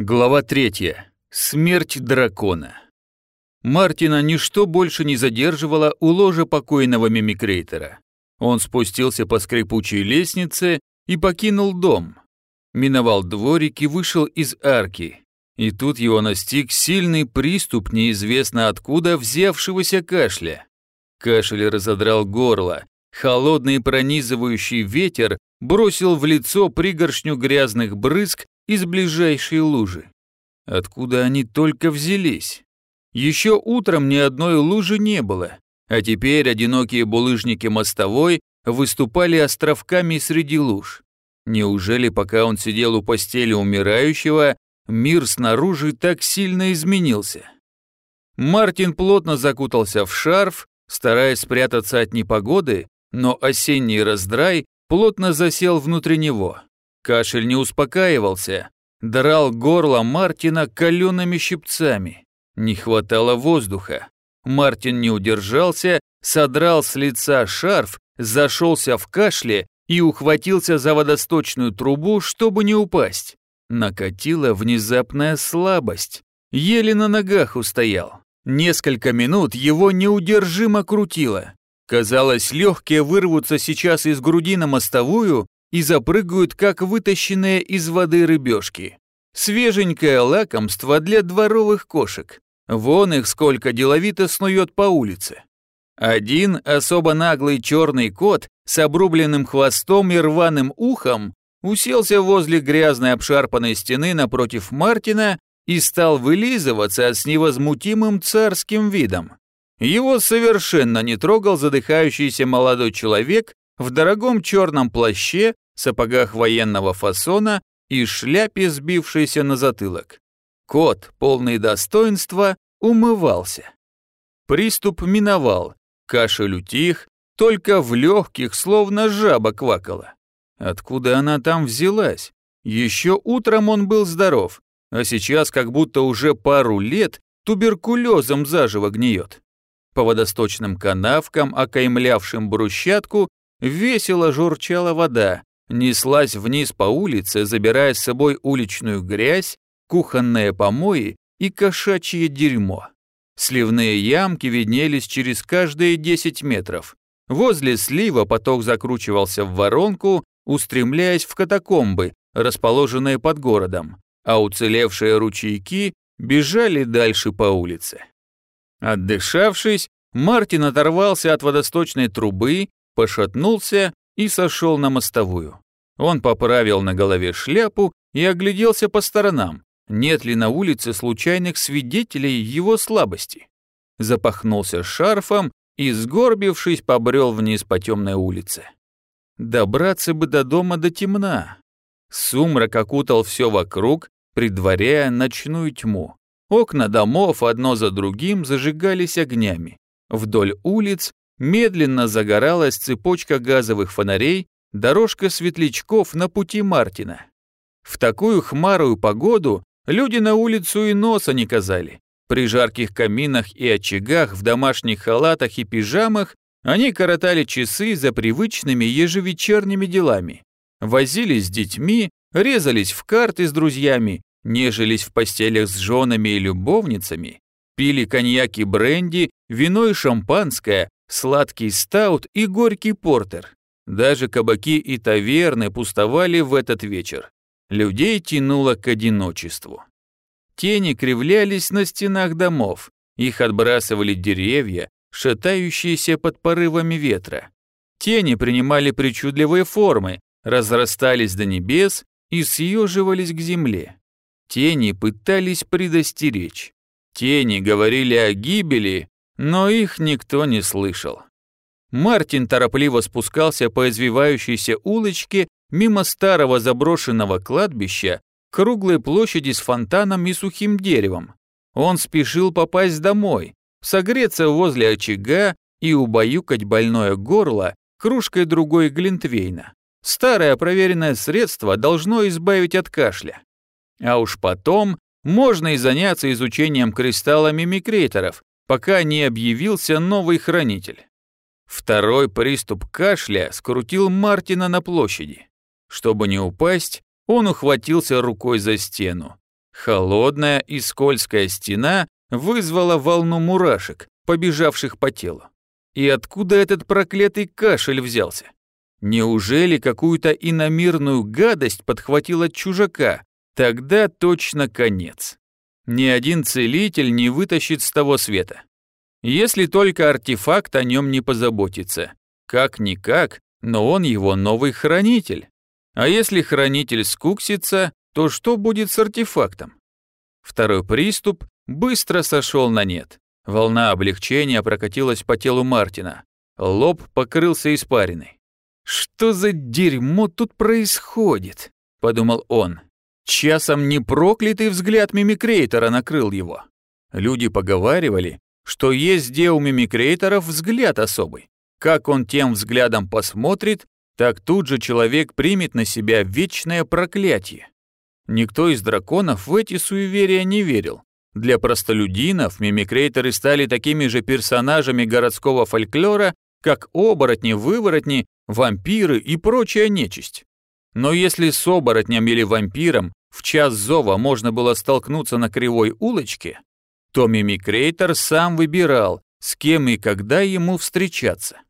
Глава третья. Смерть дракона. Мартина ничто больше не задерживало у ложа покойного мимикрейтера. Он спустился по скрипучей лестнице и покинул дом. Миновал дворик и вышел из арки. И тут его настиг сильный приступ неизвестно откуда взявшегося кашля. Кашель разодрал горло. Холодный пронизывающий ветер бросил в лицо пригоршню грязных брызг из ближайшей лужи. Откуда они только взялись? Еще утром ни одной лужи не было, а теперь одинокие булыжники мостовой выступали островками среди луж. Неужели пока он сидел у постели умирающего, мир снаружи так сильно изменился? Мартин плотно закутался в шарф, стараясь спрятаться от непогоды, но осенний раздрай плотно засел внутри него. Кашель не успокаивался, драл горло Мартина калеными щипцами. Не хватало воздуха. Мартин не удержался, содрал с лица шарф, зашелся в кашле и ухватился за водосточную трубу, чтобы не упасть. Накатила внезапная слабость. Еле на ногах устоял. Несколько минут его неудержимо крутило. Казалось, легкие вырвутся сейчас из груди на мостовую, и запрыгают, как вытащенные из воды рыбешки. Свеженькое лакомство для дворовых кошек. Вон их сколько деловито снует по улице. Один особо наглый черный кот с обрубленным хвостом и рваным ухом уселся возле грязной обшарпанной стены напротив Мартина и стал вылизываться с невозмутимым царским видом. Его совершенно не трогал задыхающийся молодой человек в дорогом черном плаще, сапогах военного фасона и шляпе, сбившейся на затылок. Кот, полный достоинства, умывался. Приступ миновал, кашель утих, только в легких, словно жаба квакала. Откуда она там взялась? Еще утром он был здоров, а сейчас как будто уже пару лет туберкулезом заживо гниет. По водосточным канавкам, окаймлявшим брусчатку, Весело журчала вода, неслась вниз по улице, забирая с собой уличную грязь, кухонные помои и кошачье дерьмо. Сливные ямки виднелись через каждые 10 метров. Возле слива поток закручивался в воронку, устремляясь в катакомбы, расположенные под городом, а уцелевшие ручейки бежали дальше по улице. Отдышавшись, Мартин оторвался от водосточной трубы пошатнулся и сошел на мостовую. Он поправил на голове шляпу и огляделся по сторонам, нет ли на улице случайных свидетелей его слабости. Запахнулся шарфом и, сгорбившись, побрел вниз по темной улице. Добраться бы до дома до темна. Сумрак окутал все вокруг, предваряя ночную тьму. Окна домов одно за другим зажигались огнями. Вдоль улиц Медленно загоралась цепочка газовых фонарей, дорожка светлячков на пути Мартина. В такую хмарую погоду люди на улицу и носа не казали. При жарких каминах и очагах, в домашних халатах и пижамах они коротали часы за привычными ежевечерними делами. Возились с детьми, резались в карты с друзьями, нежились в постелях с женами и любовницами, пили коньяк и бренди, вино и шампанское, сладкий стаут и горький портер. Даже кабаки и таверны пустовали в этот вечер. Людей тянуло к одиночеству. Тени кривлялись на стенах домов, их отбрасывали деревья, шатающиеся под порывами ветра. Тени принимали причудливые формы, разрастались до небес и съеживались к земле. Тени пытались предостеречь. Тени говорили о гибели, но их никто не слышал. Мартин торопливо спускался по извивающейся улочке мимо старого заброшенного кладбища круглой площади с фонтаном и сухим деревом. Он спешил попасть домой, согреться возле очага и убаюкать больное горло кружкой другой глинтвейна. Старое проверенное средство должно избавить от кашля. А уж потом можно и заняться изучением кристалла мимикрейторов, пока не объявился новый хранитель. Второй приступ кашля скрутил Мартина на площади. Чтобы не упасть, он ухватился рукой за стену. Холодная и скользкая стена вызвала волну мурашек, побежавших по телу. И откуда этот проклятый кашель взялся? Неужели какую-то иномирную гадость подхватила чужака? Тогда точно конец. Ни один целитель не вытащит с того света. Если только артефакт о нем не позаботится. Как-никак, но он его новый хранитель. А если хранитель скуксится, то что будет с артефактом? Второй приступ быстро сошел на нет. Волна облегчения прокатилась по телу Мартина. Лоб покрылся испариной. «Что за дерьмо тут происходит?» – подумал он. Часом не проклятый взгляд мимикрейтора накрыл его. Люди поговаривали, что где у мимикрейторов взгляд особый. Как он тем взглядом посмотрит, так тут же человек примет на себя вечное проклятие. Никто из драконов в эти суеверия не верил. Для простолюдинов мимикрейторы стали такими же персонажами городского фольклора, как оборотни, выворотни, вампиры и прочая нечисть. Но если с оборотнем или вампиром в час зова можно было столкнуться на кривой улочке, то мимикрейтор сам выбирал, с кем и когда ему встречаться.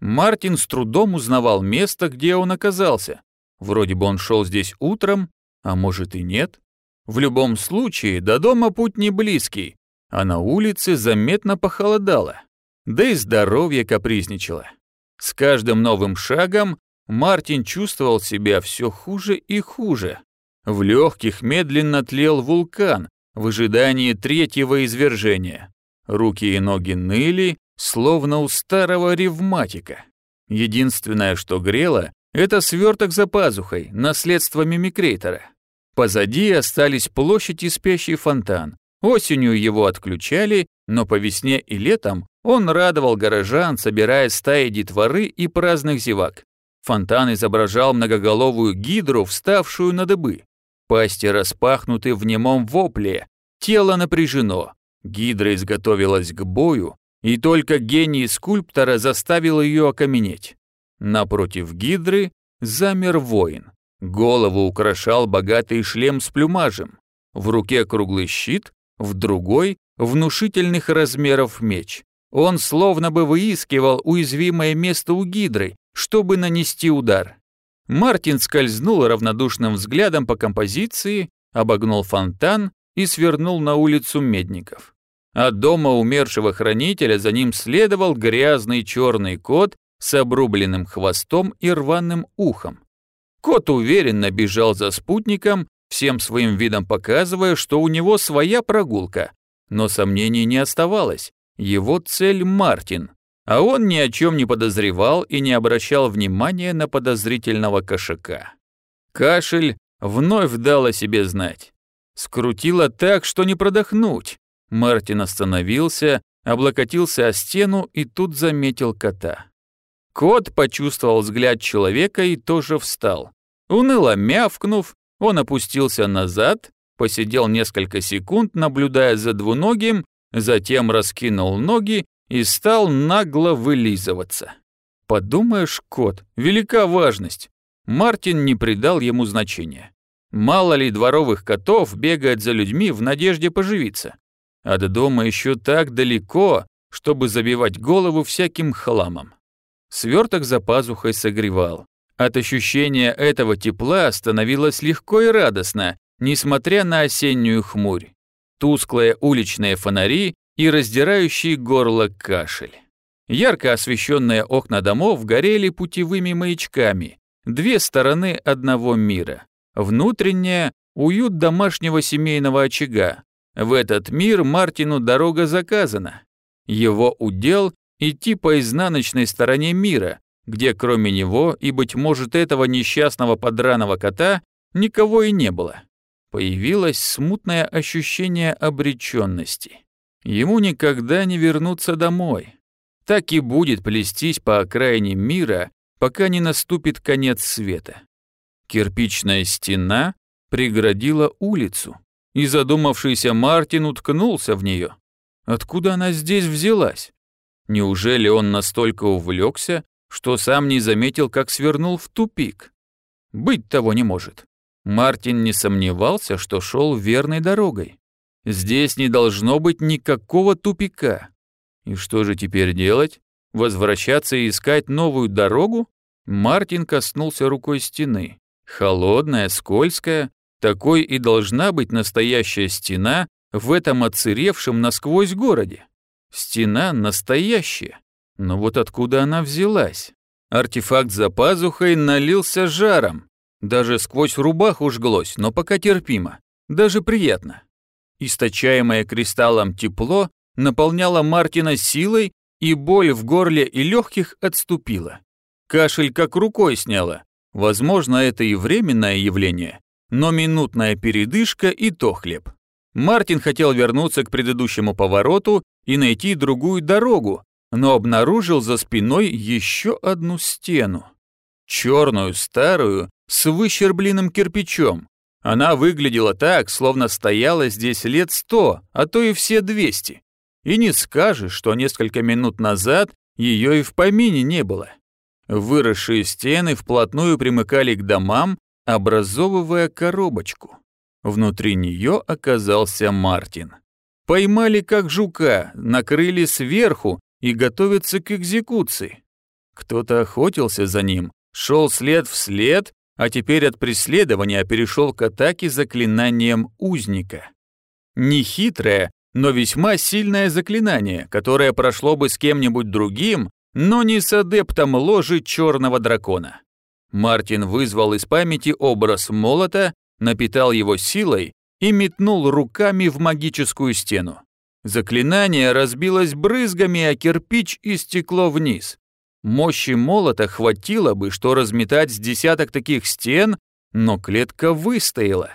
Мартин с трудом узнавал место, где он оказался. Вроде бы он шел здесь утром, а может и нет. В любом случае, до дома путь не близкий, а на улице заметно похолодало. Да и здоровье капризничало. С каждым новым шагом Мартин чувствовал себя все хуже и хуже. В легких медленно тлел вулкан в ожидании третьего извержения. Руки и ноги ныли, словно у старого ревматика. Единственное, что грело, это сверток за пазухой, наследство мимикрейтора. Позади остались площадь и спящий фонтан. Осенью его отключали, но по весне и летом он радовал горожан, собирая стаи детворы и праздных зевак. Фонтан изображал многоголовую гидру, вставшую на дыбы. Пасти распахнуты в немом вопле, тело напряжено. Гидра изготовилась к бою, и только гений скульптора заставил ее окаменеть. Напротив гидры замер воин. Голову украшал богатый шлем с плюмажем. В руке круглый щит, в другой — внушительных размеров меч. Он словно бы выискивал уязвимое место у гидры, чтобы нанести удар. Мартин скользнул равнодушным взглядом по композиции, обогнул фонтан и свернул на улицу Медников. От дома умершего хранителя за ним следовал грязный черный кот с обрубленным хвостом и рваным ухом. Кот уверенно бежал за спутником, всем своим видом показывая, что у него своя прогулка. Но сомнений не оставалось. Его цель Мартин. А он ни о чем не подозревал и не обращал внимания на подозрительного кошака. Кашель вновь дал о себе знать. Скрутило так, что не продохнуть. Мартин остановился, облокотился о стену и тут заметил кота. Кот почувствовал взгляд человека и тоже встал. Уныло мявкнув, он опустился назад, посидел несколько секунд, наблюдая за двуногим, затем раскинул ноги и стал нагло вылизываться. Подумаешь, кот, велика важность. Мартин не придал ему значения. Мало ли дворовых котов бегает за людьми в надежде поживиться. А до дома еще так далеко, чтобы забивать голову всяким хламом. Сверток за пазухой согревал. От ощущения этого тепла становилось легко и радостно, несмотря на осеннюю хмурь. Тусклые уличные фонари и раздирающий горло кашель. Ярко освещенные окна домов горели путевыми маячками, две стороны одного мира. Внутренняя — уют домашнего семейного очага. В этот мир Мартину дорога заказана. Его удел идти по изнаночной стороне мира, где кроме него и, быть может, этого несчастного подраного кота никого и не было. Появилось смутное ощущение обреченности. Ему никогда не вернуться домой. Так и будет плестись по окраине мира, пока не наступит конец света. Кирпичная стена преградила улицу, и задумавшийся Мартин уткнулся в нее. Откуда она здесь взялась? Неужели он настолько увлекся, что сам не заметил, как свернул в тупик? Быть того не может. Мартин не сомневался, что шел верной дорогой. Здесь не должно быть никакого тупика. И что же теперь делать? Возвращаться и искать новую дорогу? Мартин коснулся рукой стены. Холодная, скользкая. Такой и должна быть настоящая стена в этом оцеревшем насквозь городе. Стена настоящая. Но вот откуда она взялась? Артефакт за пазухой налился жаром. Даже сквозь рубаху жглось, но пока терпимо. Даже приятно. Источаемое кристаллом тепло наполняло Мартина силой, и боль в горле и легких отступила. Кашель как рукой сняло. Возможно, это и временное явление, но минутная передышка и то хлеб. Мартин хотел вернуться к предыдущему повороту и найти другую дорогу, но обнаружил за спиной еще одну стену. Черную, старую, с выщербленным кирпичом. Она выглядела так, словно стояла здесь лет сто, а то и все двести. И не скажешь, что несколько минут назад ее и в помине не было. Выросшие стены вплотную примыкали к домам, образовывая коробочку. Внутри нее оказался Мартин. Поймали как жука, накрыли сверху и готовятся к экзекуции. Кто-то охотился за ним, шел след в след, а теперь от преследования перешел к атаке заклинанием узника. Нехитрое, но весьма сильное заклинание, которое прошло бы с кем-нибудь другим, но не с адептом ложи черного дракона. Мартин вызвал из памяти образ молота, напитал его силой и метнул руками в магическую стену. Заклинание разбилось брызгами, а кирпич и стекло вниз. Мощи молота хватило бы, что разметать с десяток таких стен, но клетка выстояла.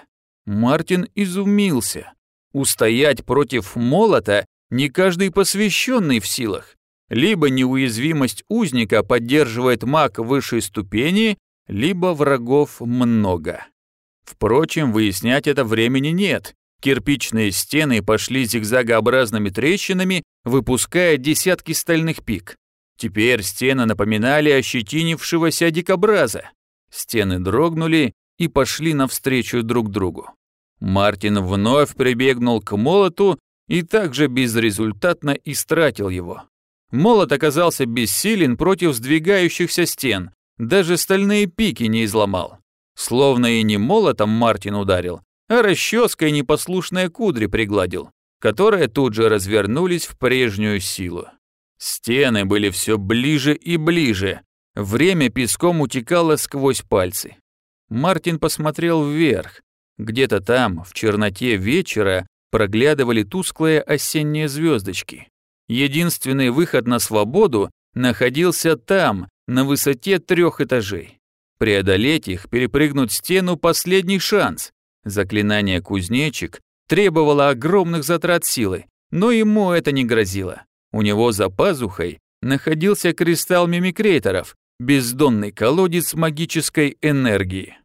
Мартин изумился. Устоять против молота не каждый посвященный в силах. Либо неуязвимость узника поддерживает маг высшей ступени, либо врагов много. Впрочем, выяснять это времени нет. Кирпичные стены пошли зигзагообразными трещинами, выпуская десятки стальных пик. Теперь стены напоминали ощетинившегося дикобраза. Стены дрогнули и пошли навстречу друг другу. Мартин вновь прибегнул к молоту и также безрезультатно истратил его. Молот оказался бессилен против сдвигающихся стен, даже стальные пики не изломал. Словно и не молотом Мартин ударил, а расческой непослушные кудри пригладил, которые тут же развернулись в прежнюю силу. Стены были все ближе и ближе, время песком утекало сквозь пальцы. Мартин посмотрел вверх. Где-то там, в черноте вечера, проглядывали тусклые осенние звездочки. Единственный выход на свободу находился там, на высоте трех этажей. Преодолеть их, перепрыгнуть стену – последний шанс. Заклинание «Кузнечик» требовало огромных затрат силы, но ему это не грозило. У него за пазухой находился кристалл мимикрейторов, бездонный колодец магической энергии.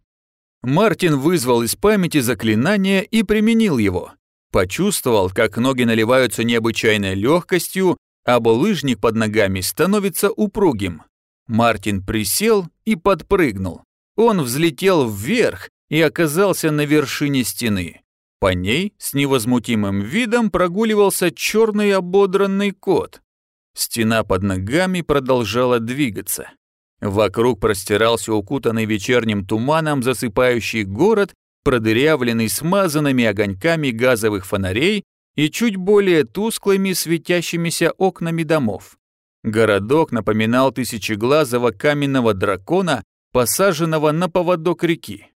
Мартин вызвал из памяти заклинание и применил его. Почувствовал, как ноги наливаются необычайной легкостью, а булыжник под ногами становится упругим. Мартин присел и подпрыгнул. Он взлетел вверх и оказался на вершине стены. По ней с невозмутимым видом прогуливался черный ободранный кот. Стена под ногами продолжала двигаться. Вокруг простирался укутанный вечерним туманом засыпающий город продырявленный смазанными огоньками газовых фонарей и чуть более тусклыми светящимися окнами домов. Городок напоминал тысячеглазого каменного дракона, посаженного на поводок реки.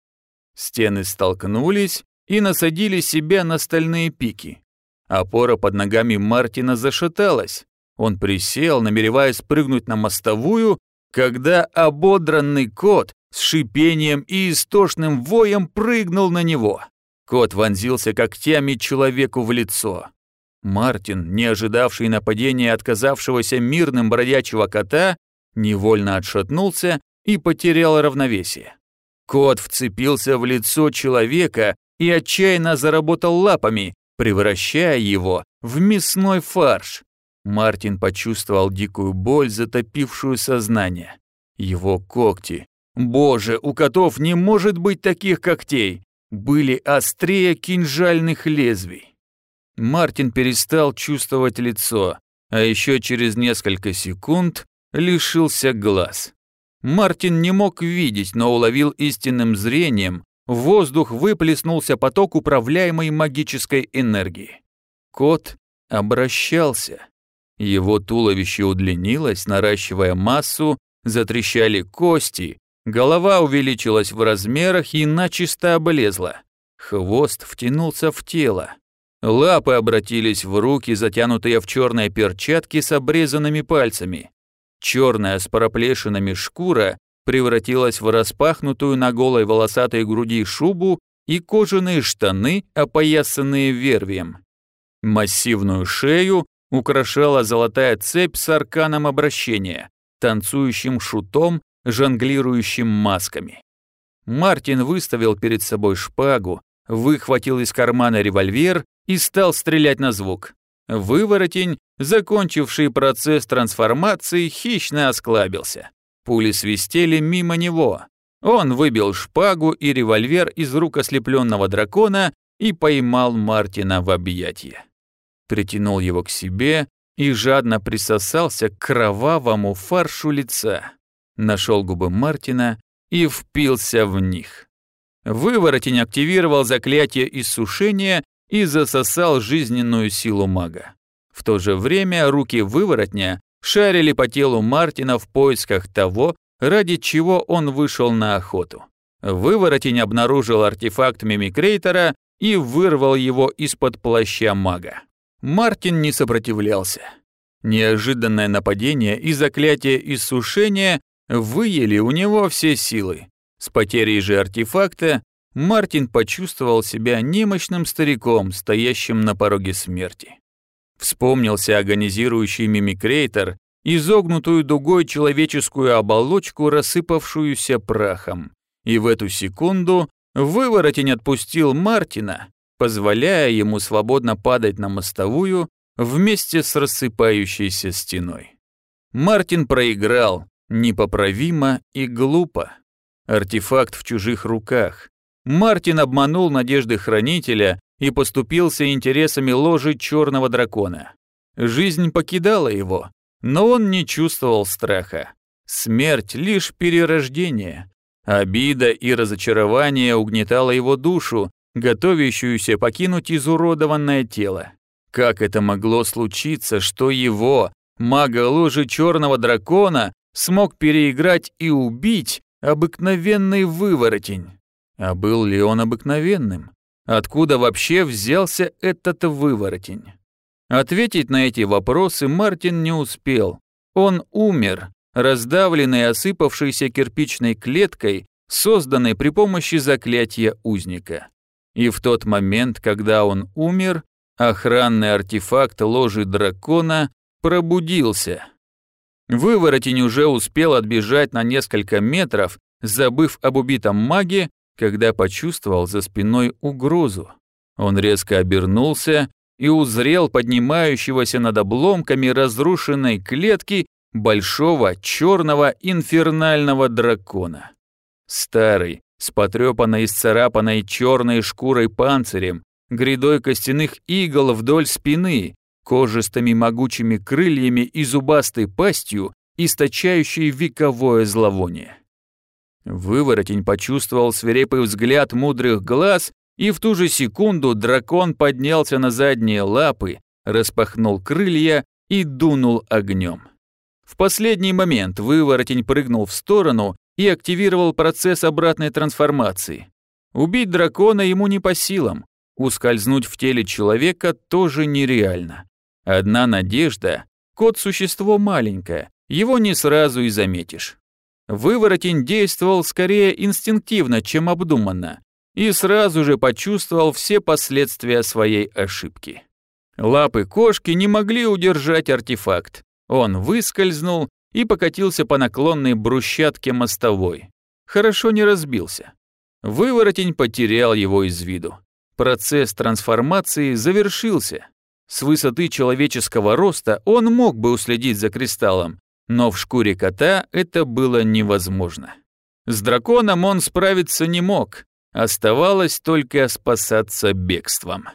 Стены столкнулись и насадили себя на стальные пики. Опора под ногами Мартина зашаталась. Он присел, намереваясь прыгнуть на мостовую, когда ободранный кот с шипением и истошным воем прыгнул на него. Кот вонзился когтями человеку в лицо. Мартин, не ожидавший нападения отказавшегося мирным бродячего кота, невольно отшатнулся и потерял равновесие. Кот вцепился в лицо человека и отчаянно заработал лапами, превращая его в мясной фарш. Мартин почувствовал дикую боль, затопившую сознание. Его когти, Боже, у котов не может быть таких когтей. Были острее кинжальных лезвий. Мартин перестал чувствовать лицо, а еще через несколько секунд лишился глаз. Мартин не мог видеть, но уловил истинным зрением, в воздух выплеснулся поток управляемой магической энергии. Кот обращался. Его туловище удлинилось, наращивая массу, затрещали кости, голова увеличилась в размерах и начисто облезла. Хвост втянулся в тело. Лапы обратились в руки, затянутые в черные перчатки с обрезанными пальцами. Черная с проплешинами шкура превратилась в распахнутую на голой волосатой груди шубу и кожаные штаны, опоясанные вервием. Массивную шею украшала золотая цепь с арканом обращения, танцующим шутом, жонглирующим масками. Мартин выставил перед собой шпагу, выхватил из кармана револьвер и стал стрелять на звук. Выворотень, закончивший процесс трансформации, хищно осклабился. Пули свистели мимо него. Он выбил шпагу и револьвер из рук ослепленного дракона и поймал Мартина в объятия. Притянул его к себе и жадно присосался к кровавому фаршу лица. Нашел губы Мартина и впился в них. Выворотень активировал заклятие иссушения и засосал жизненную силу мага. В то же время руки выворотня шарили по телу Мартина в поисках того, ради чего он вышел на охоту. Выворотень обнаружил артефакт мимикрейтора и вырвал его из-под плаща мага. Мартин не сопротивлялся. Неожиданное нападение и заклятие иссушения выели у него все силы. С потерей же артефакта Мартин почувствовал себя немощным стариком, стоящим на пороге смерти. Вспомнился агонизирующий мимикрейтор, изогнутую дугой человеческую оболочку, рассыпавшуюся прахом. И в эту секунду выворотень отпустил Мартина, позволяя ему свободно падать на мостовую вместе с рассыпающейся стеной. Мартин проиграл, непоправимо и глупо. Артефакт в чужих руках. Мартин обманул надежды хранителя и поступился интересами ложи черного дракона. Жизнь покидала его, но он не чувствовал страха. Смерть — лишь перерождение. Обида и разочарование угнетало его душу, готовящуюся покинуть изуродованное тело. Как это могло случиться, что его, мага ложи черного дракона, смог переиграть и убить обыкновенный выворотень? А был ли он обыкновенным? Откуда вообще взялся этот выворотень? Ответить на эти вопросы Мартин не успел. Он умер, раздавленный осыпавшейся кирпичной клеткой, созданной при помощи заклятия узника. И в тот момент, когда он умер, охранный артефакт ложи дракона пробудился. Выворотень уже успел отбежать на несколько метров, забыв об убитом маге, когда почувствовал за спиной угрозу. Он резко обернулся и узрел поднимающегося над обломками разрушенной клетки большого черного инфернального дракона. Старый, с потрепанной и сцарапанной черной шкурой панцирем, грядой костяных игл вдоль спины, кожистыми могучими крыльями и зубастой пастью, источающей вековое зловоние. Выворотень почувствовал свирепый взгляд мудрых глаз, и в ту же секунду дракон поднялся на задние лапы, распахнул крылья и дунул огнем. В последний момент выворотень прыгнул в сторону и активировал процесс обратной трансформации. Убить дракона ему не по силам, ускользнуть в теле человека тоже нереально. Одна надежда — кот существо маленькое, его не сразу и заметишь. Выворотень действовал скорее инстинктивно, чем обдуманно, и сразу же почувствовал все последствия своей ошибки. Лапы кошки не могли удержать артефакт. Он выскользнул и покатился по наклонной брусчатке мостовой. Хорошо не разбился. Выворотень потерял его из виду. Процесс трансформации завершился. С высоты человеческого роста он мог бы уследить за кристаллом, но в шкуре кота это было невозможно. С драконом он справиться не мог, оставалось только спасаться бегством.